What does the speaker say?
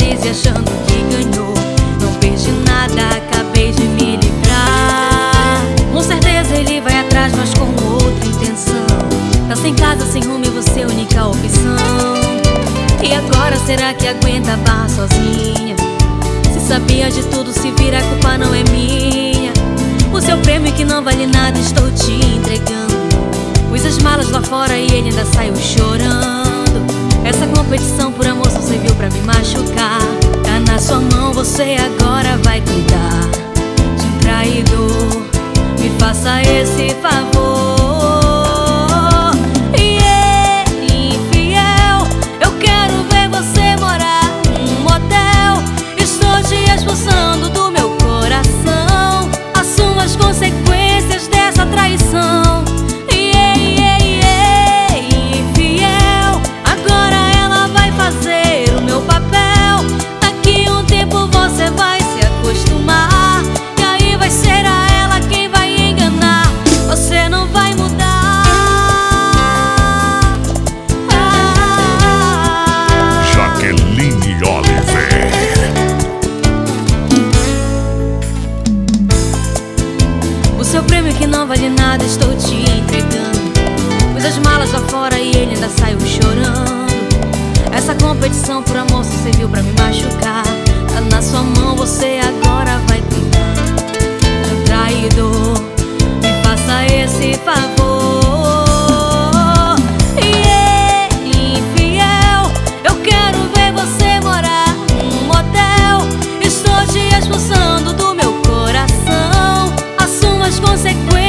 feliz e achando que ganhou. Não perdi nada, acabei de me livrar. Com certeza ele vai atrás, mas com outra intenção. Tá sem casa, sem rumo e você é a única opção. E agora será que aguenta a barra sozinha? Se sabia de tudo, se vira, a culpa não é minha. O seu prêmio é que não vale nada, estou te entregando. Pus as malas lá fora e ele ainda saiu chorando. Essa competição por você agora que não vale nada, estou te entregando. Pus as malas lá fora e ele ainda saiu chorando. Essa competição por amor só serviu pra me machucar. Tá na sua mão, você agora. consequência.